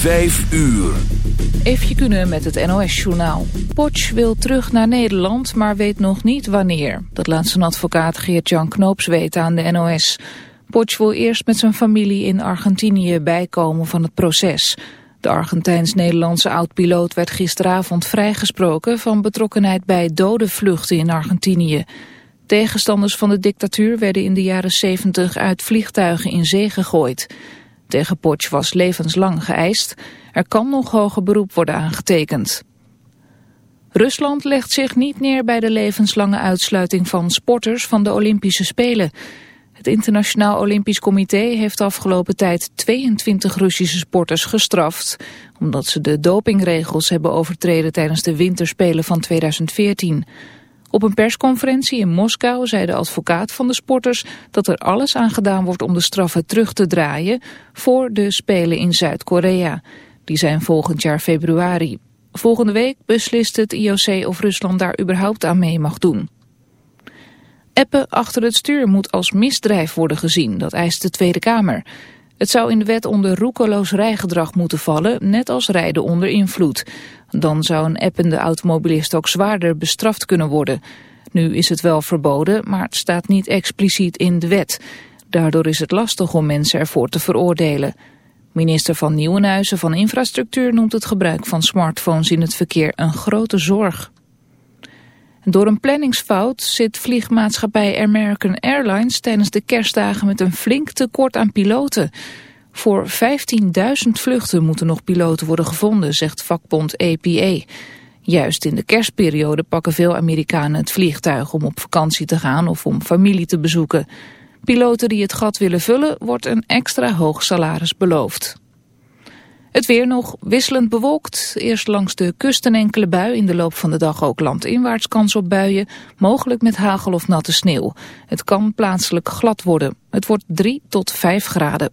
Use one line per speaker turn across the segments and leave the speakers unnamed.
Vijf uur.
Even kunnen met het NOS-journaal. Potsch wil terug naar Nederland, maar weet nog niet wanneer. Dat laat zijn advocaat Geert-Jan Knoops weten aan de NOS. Potsch wil eerst met zijn familie in Argentinië bijkomen van het proces. De Argentijns-Nederlandse oud-piloot werd gisteravond vrijgesproken... van betrokkenheid bij dode vluchten in Argentinië. Tegenstanders van de dictatuur werden in de jaren 70 uit vliegtuigen in zee gegooid... Tegen Potsch was levenslang geëist. Er kan nog hoger beroep worden aangetekend. Rusland legt zich niet neer bij de levenslange uitsluiting van sporters van de Olympische Spelen. Het Internationaal Olympisch Comité heeft afgelopen tijd 22 Russische sporters gestraft, omdat ze de dopingregels hebben overtreden tijdens de winterspelen van 2014. Op een persconferentie in Moskou zei de advocaat van de sporters dat er alles aan gedaan wordt om de straffen terug te draaien voor de Spelen in Zuid-Korea. Die zijn volgend jaar februari. Volgende week beslist het IOC of Rusland daar überhaupt aan mee mag doen. Appen achter het stuur moet als misdrijf worden gezien, dat eist de Tweede Kamer. Het zou in de wet onder roekeloos rijgedrag moeten vallen, net als rijden onder invloed. Dan zou een appende automobilist ook zwaarder bestraft kunnen worden. Nu is het wel verboden, maar het staat niet expliciet in de wet. Daardoor is het lastig om mensen ervoor te veroordelen. Minister van Nieuwenhuizen van Infrastructuur noemt het gebruik van smartphones in het verkeer een grote zorg. Door een planningsfout zit vliegmaatschappij American Airlines tijdens de kerstdagen met een flink tekort aan piloten. Voor 15.000 vluchten moeten nog piloten worden gevonden, zegt vakbond APA. Juist in de kerstperiode pakken veel Amerikanen het vliegtuig om op vakantie te gaan of om familie te bezoeken. Piloten die het gat willen vullen, wordt een extra hoog salaris beloofd. Het weer nog wisselend bewolkt. Eerst langs de kust een enkele bui. In de loop van de dag ook landinwaarts kans op buien. Mogelijk met hagel of natte sneeuw. Het kan plaatselijk glad worden. Het wordt 3 tot 5 graden.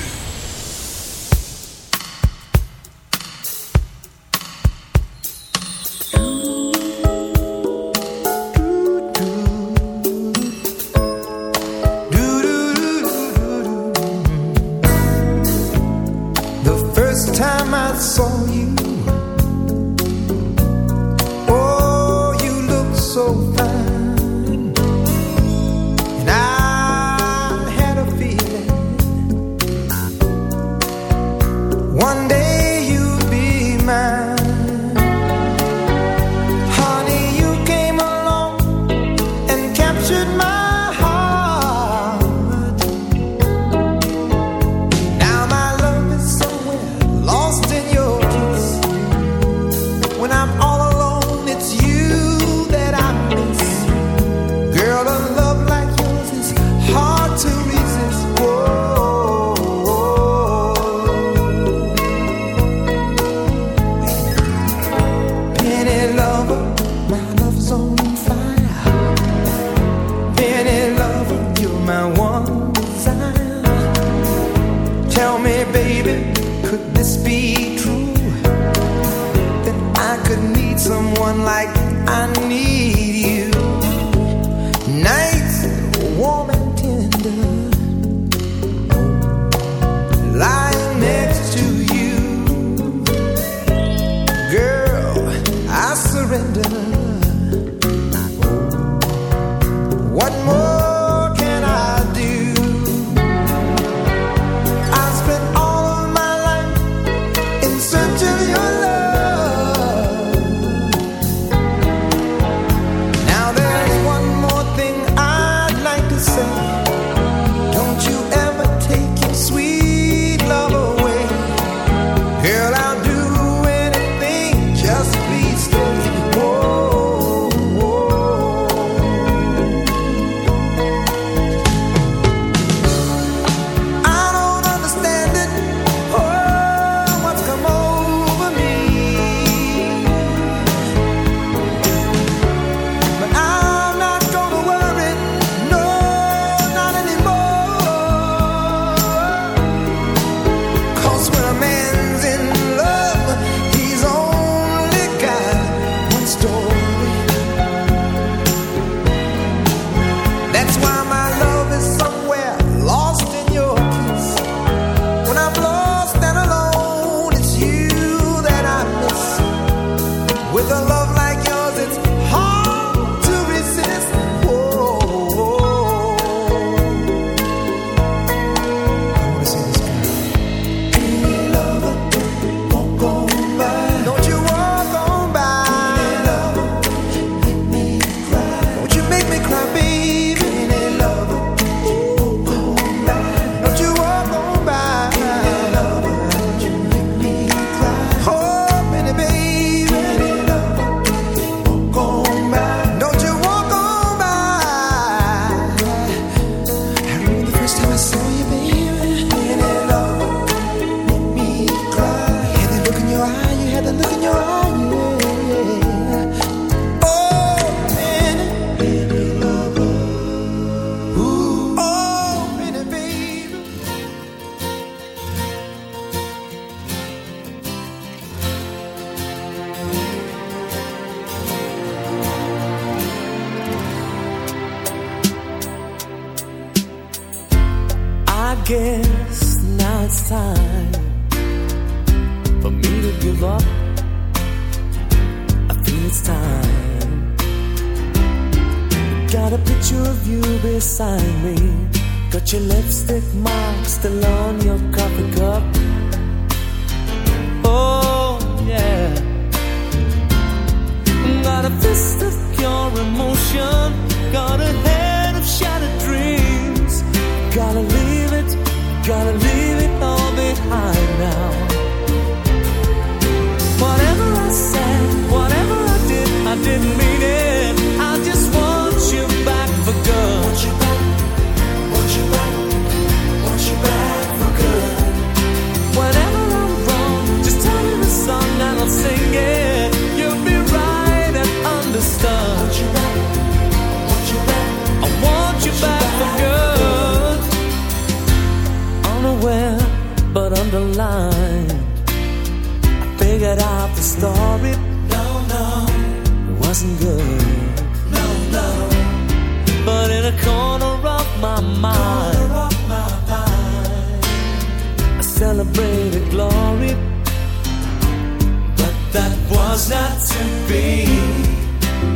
be.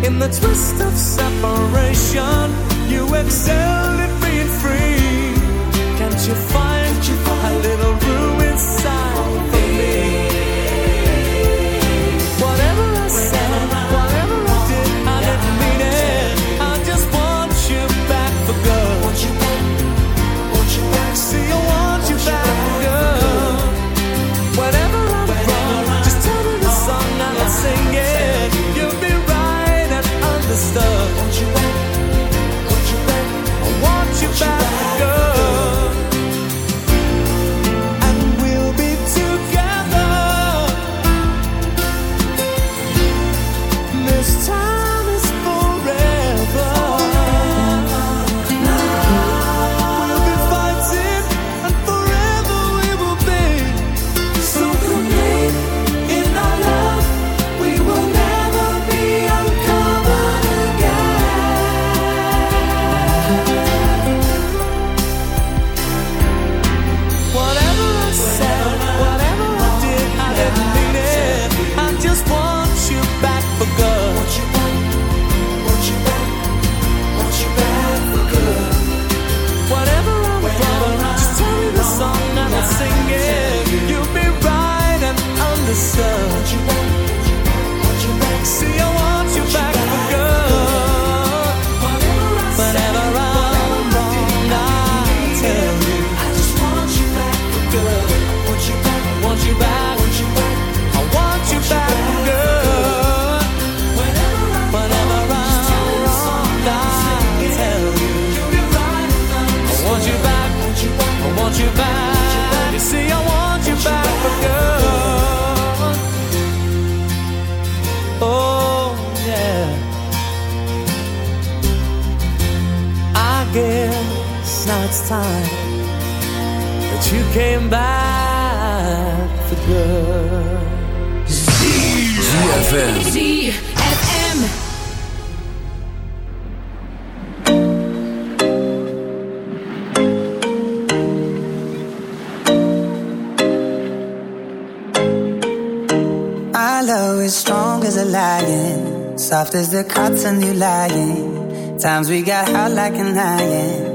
In the twist of separation, you excel at being free. Can't you find? So. time that you came back for good.
ZFM.
ZFM.
Our love is strong as a lion, soft as the cotton you lying. Times we got hot like an iron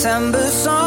September song.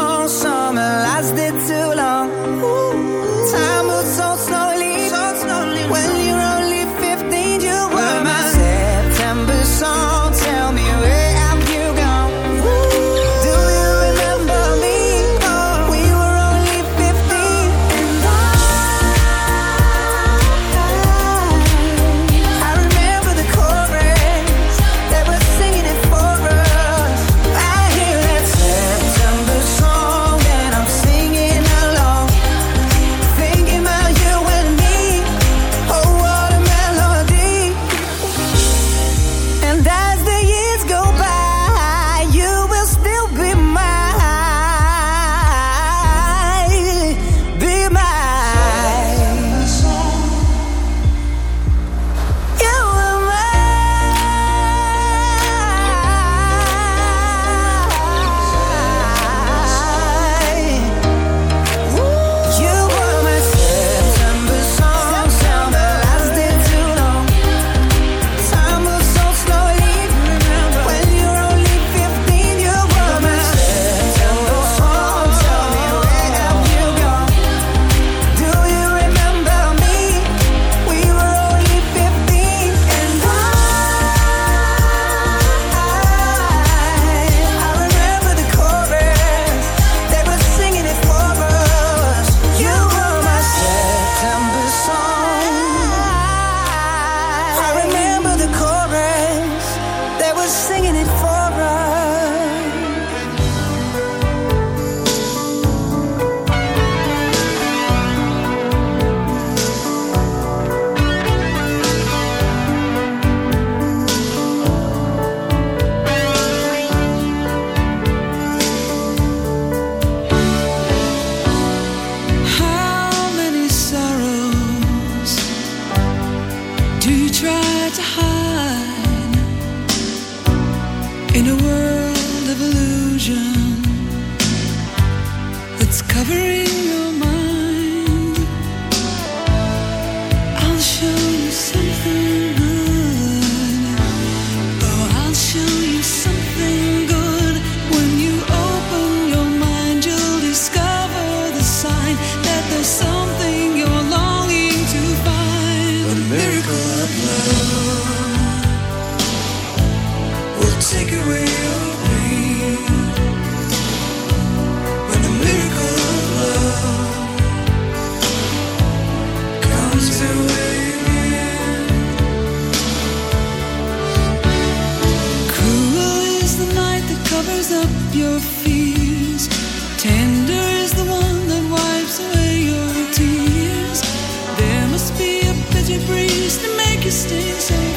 make you stay.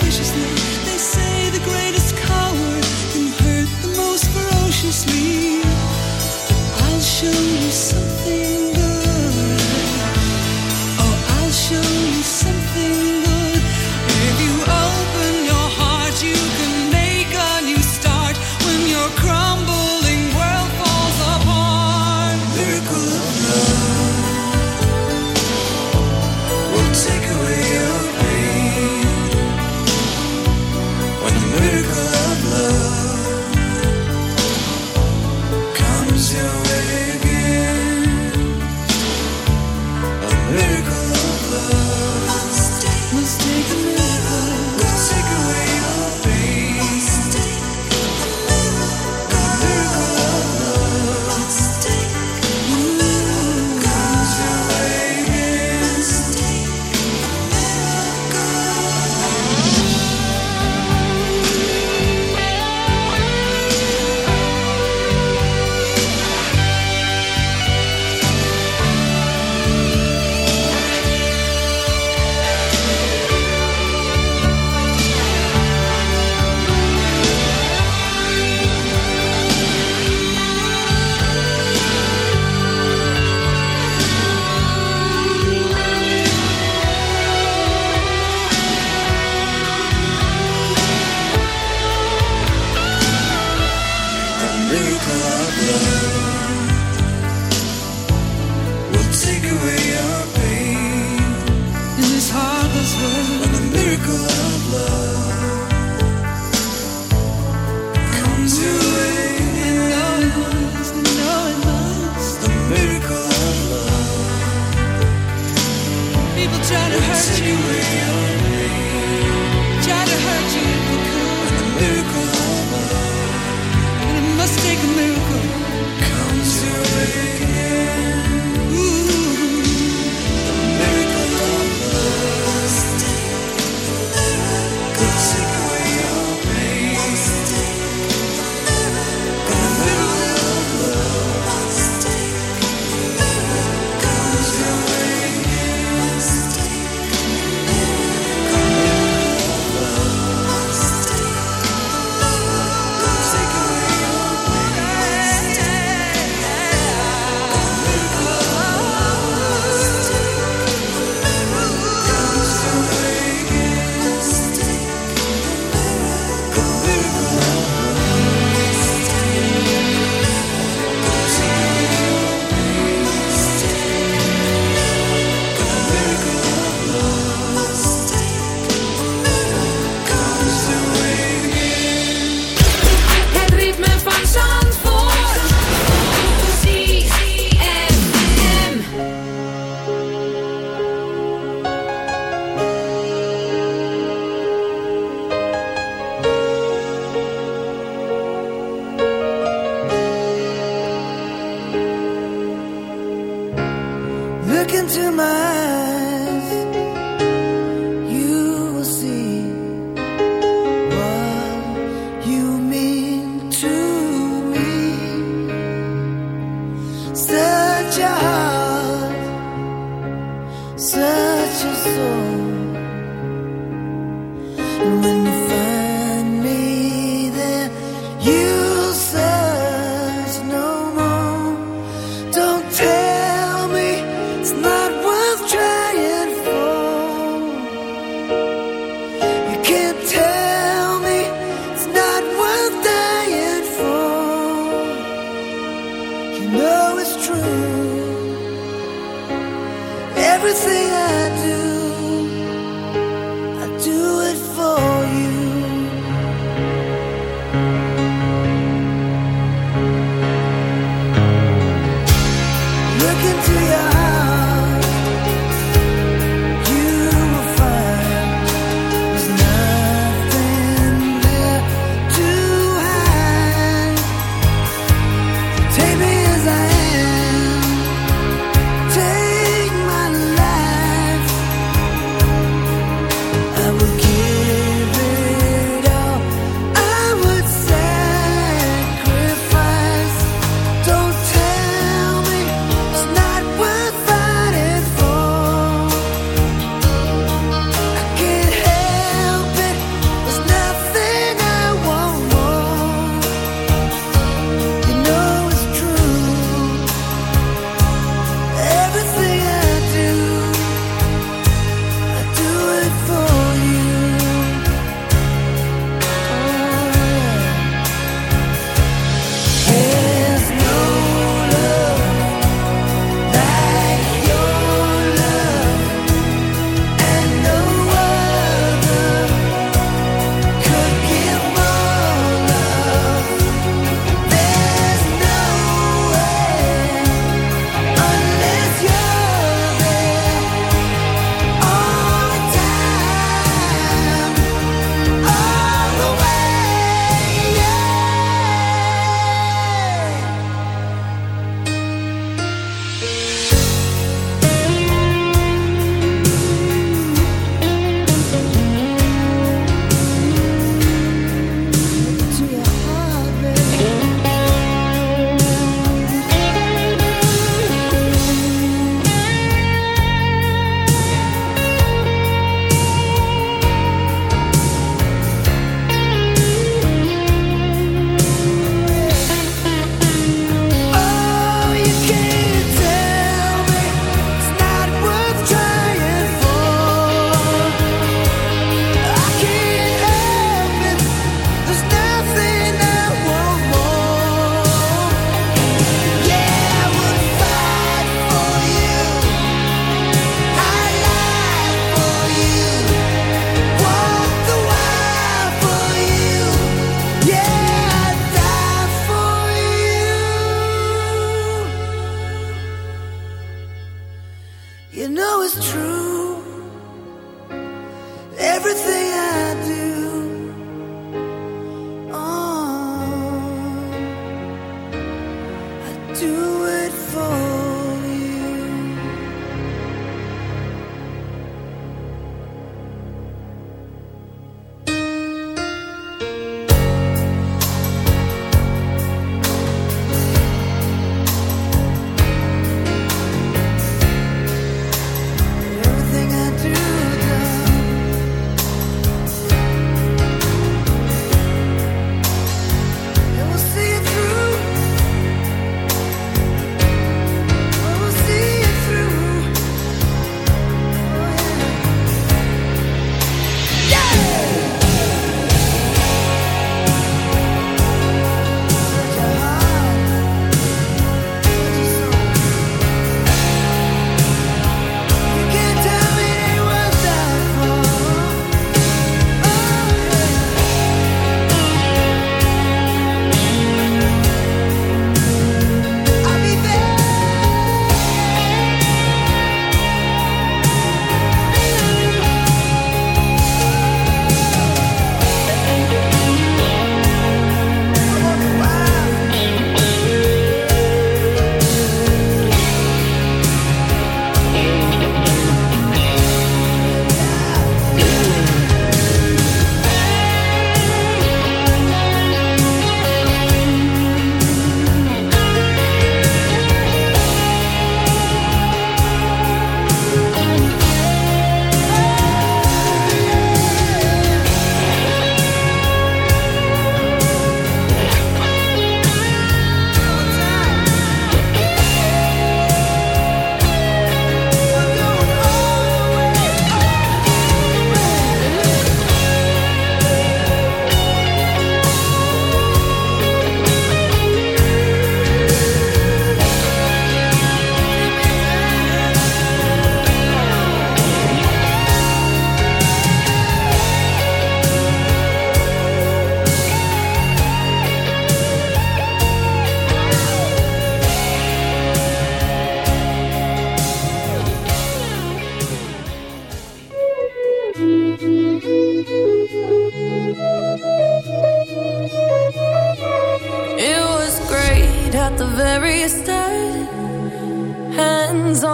just you.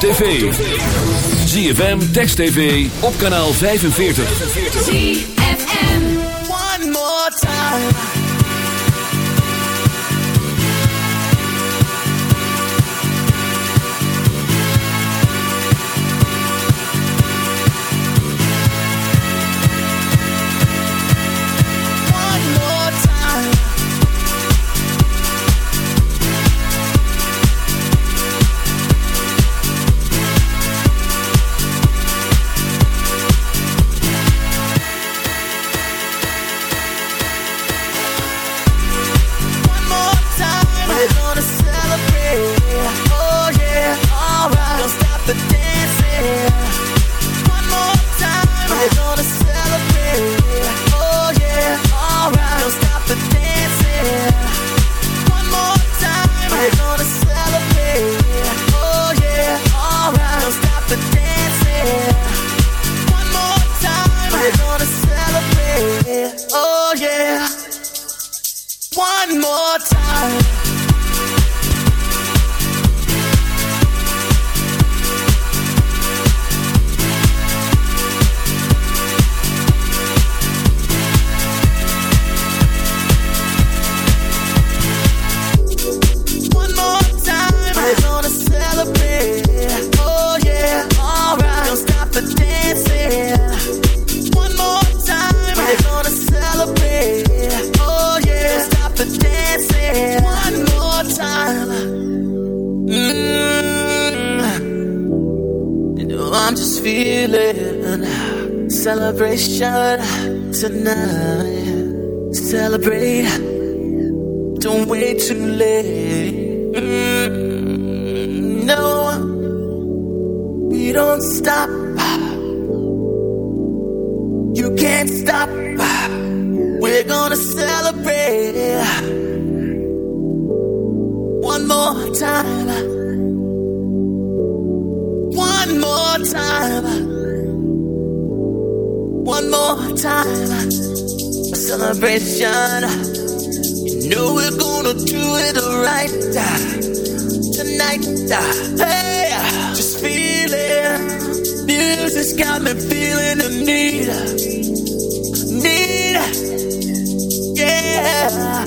tv. ZFM, Text TV, op kanaal 45.
ZFM. One more time. Wait too late. Mm. No, we don't stop. You can't stop. We're gonna celebrate one more time. One more time. One more time. A celebration. Know we're gonna do it right tonight. Hey, just feel it. Music's got me feeling the need. Need. Yeah.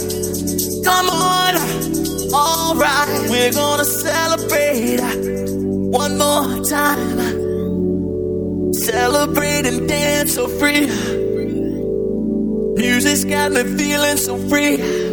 Come on. Alright. We're gonna celebrate one more time. Celebrate and dance so free. Music's got me feeling so free.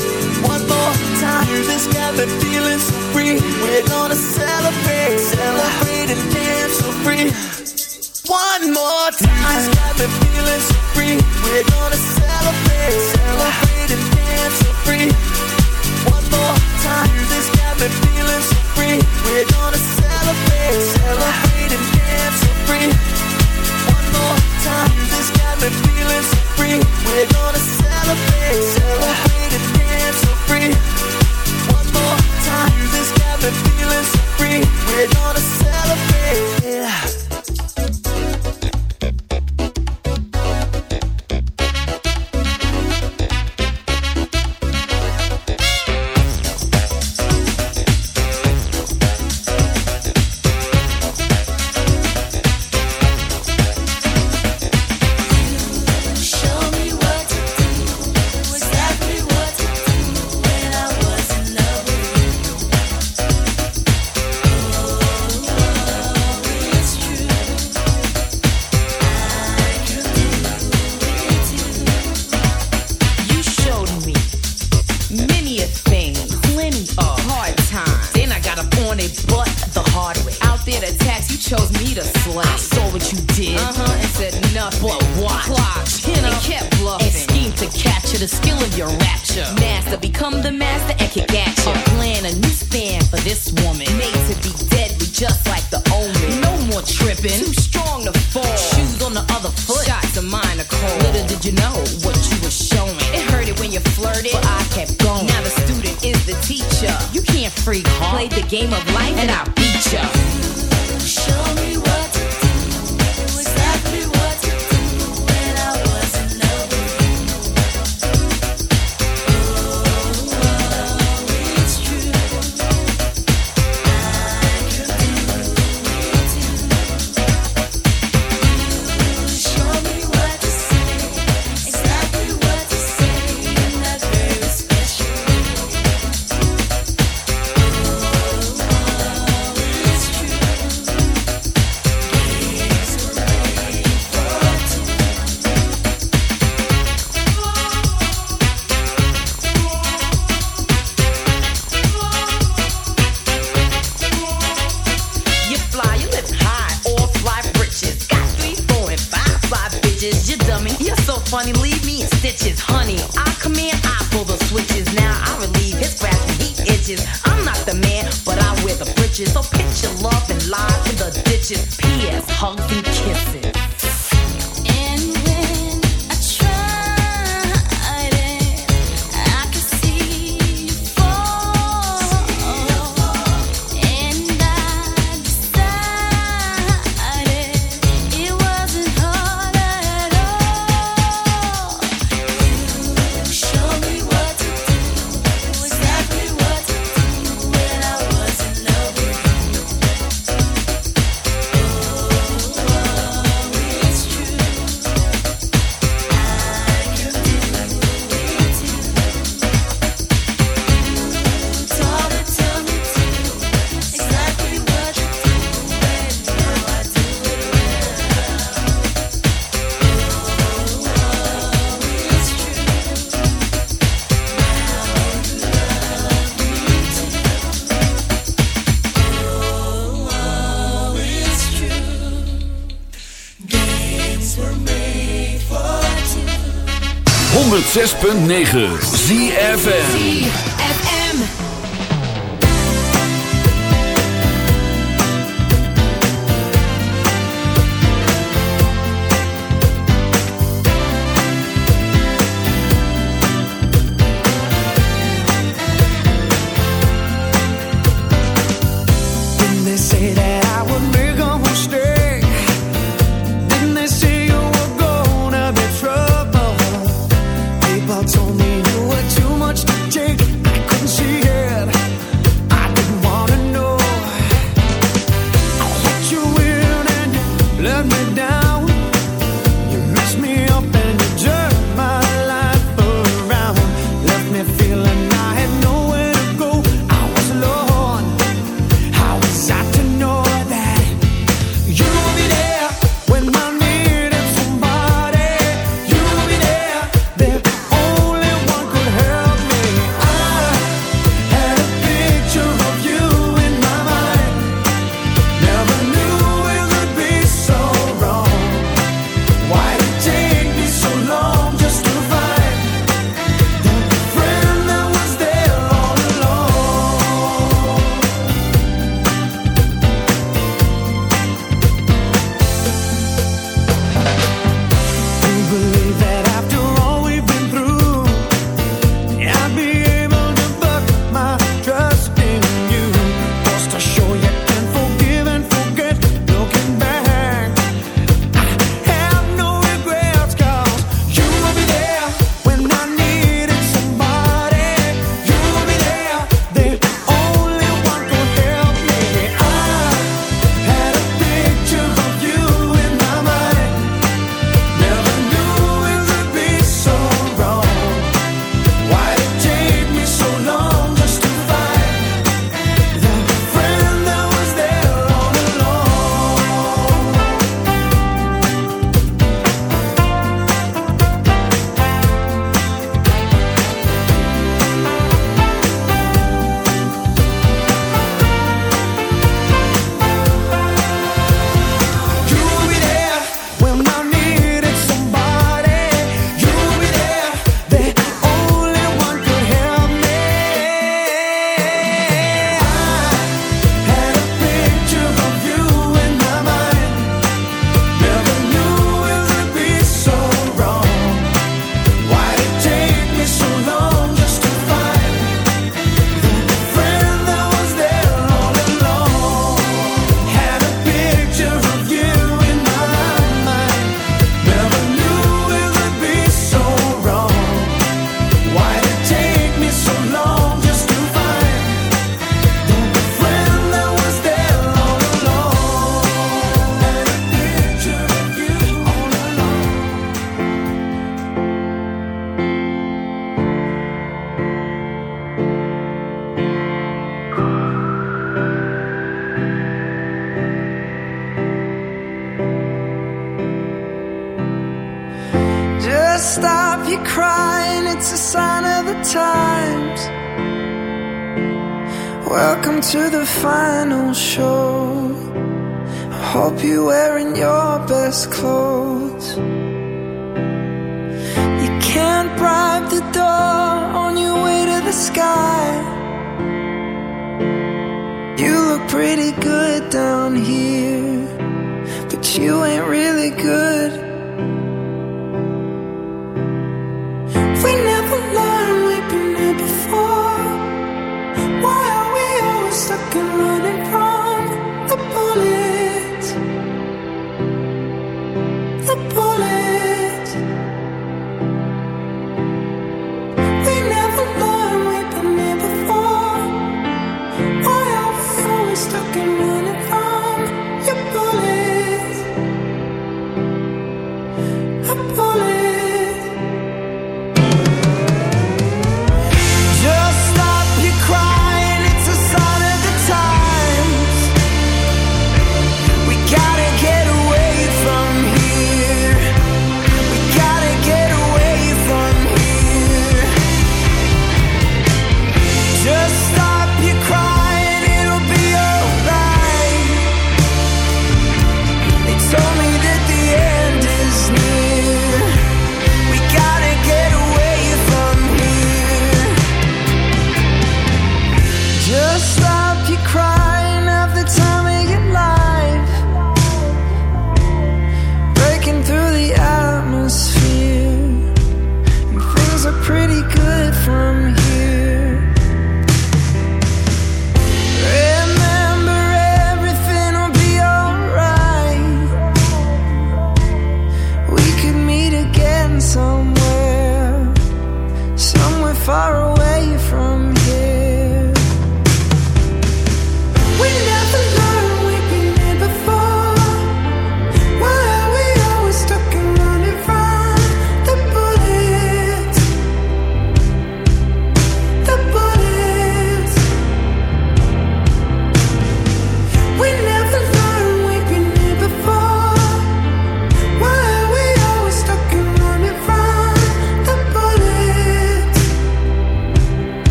Music's got me feeling so free. We're gonna celebrate, celebrate and dance so free. One more time. Me feeling so free. We're gonna celebrate, celebrate and dance so free. One more time. Got me feeling so free. We're gonna celebrate, celebrate and dance so free. One more time.
106.9 ZFM.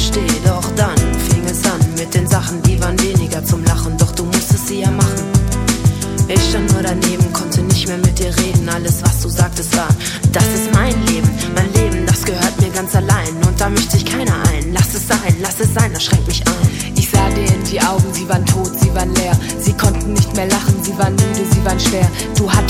verstehe. Doch dann fing es an mit den Sachen, die waren weniger zum Lachen, doch du musstest sie ja machen. Ich stand nur daneben, konnte nicht mehr mit dir reden. Alles, was du sagtest, war, das ist mein Leben, mein Leben, das gehört mir ganz allein. Und da möchte ich keiner ein. Lass es sein, lass es sein, das schränkt mich ein.
Ich sah dir in die Augen, sie waren tot, sie waren leer. Sie konnten nicht mehr lachen, sie waren müde, sie waren schwer. Du hattest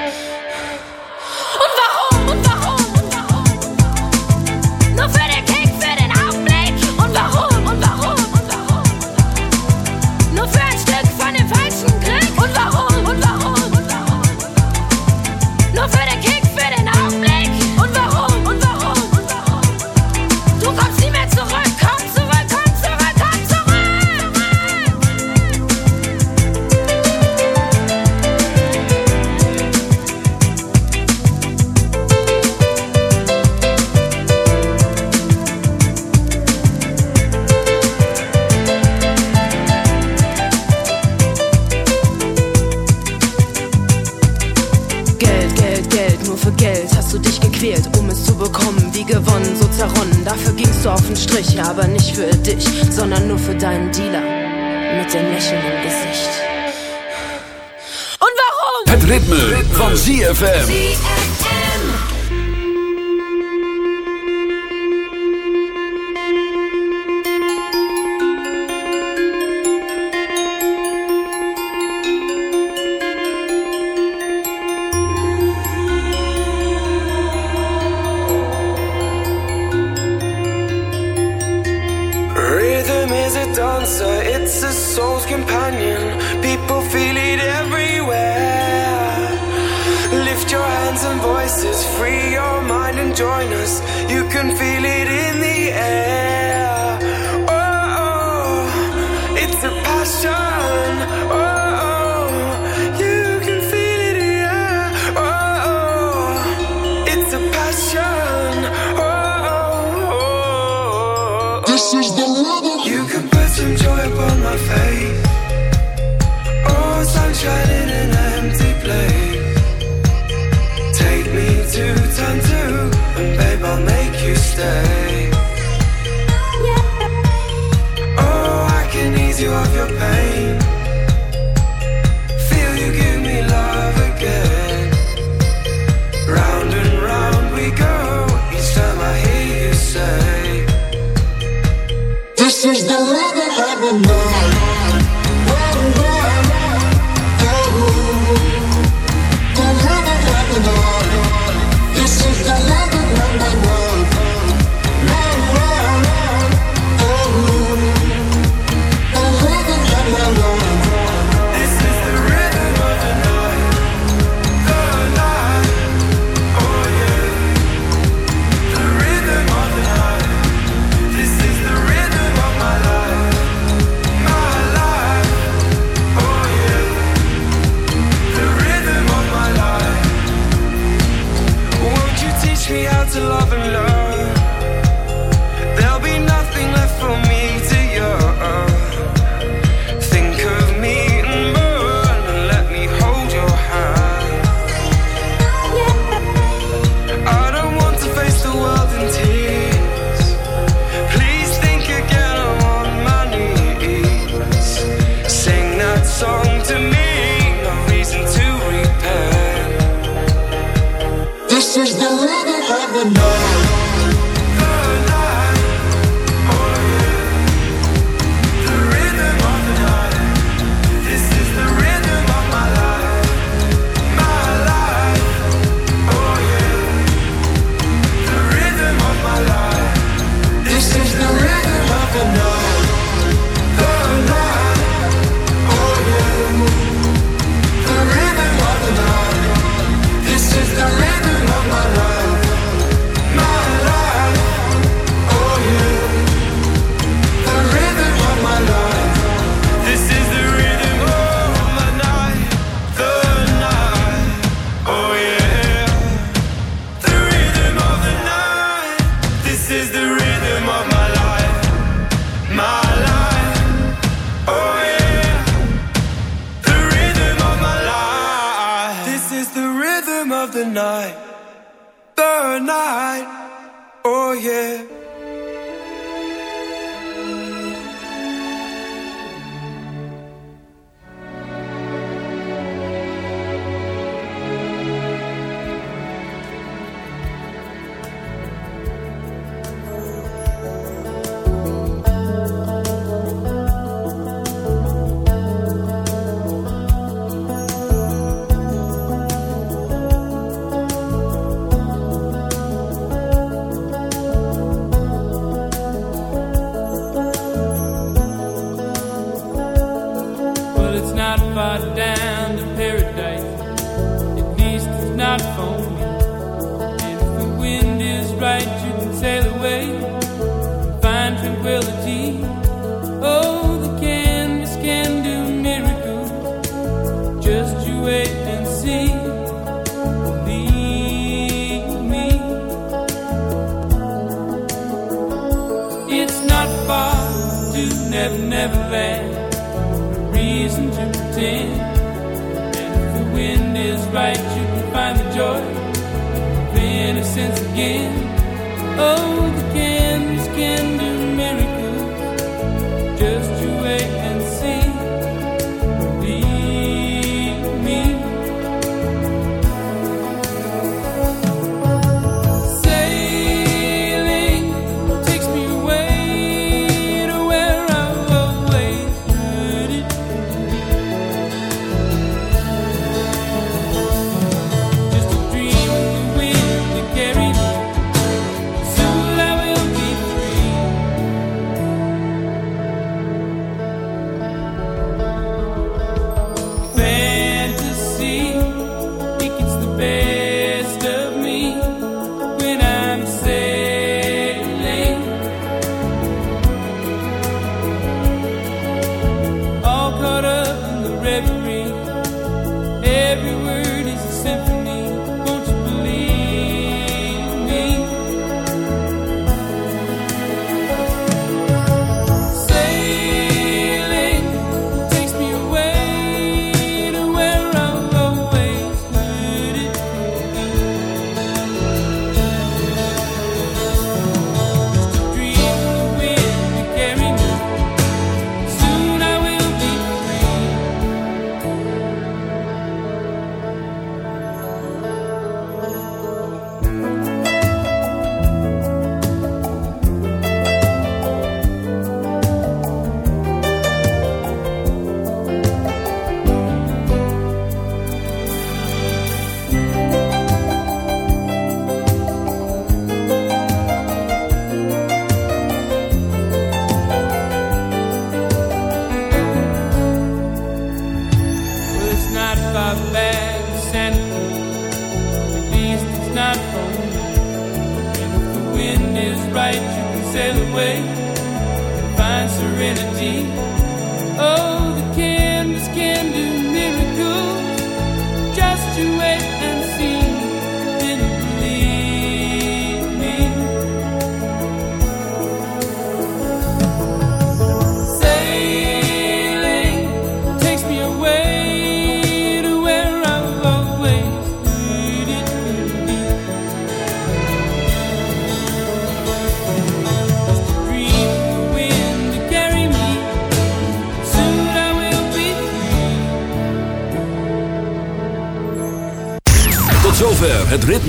ZFM.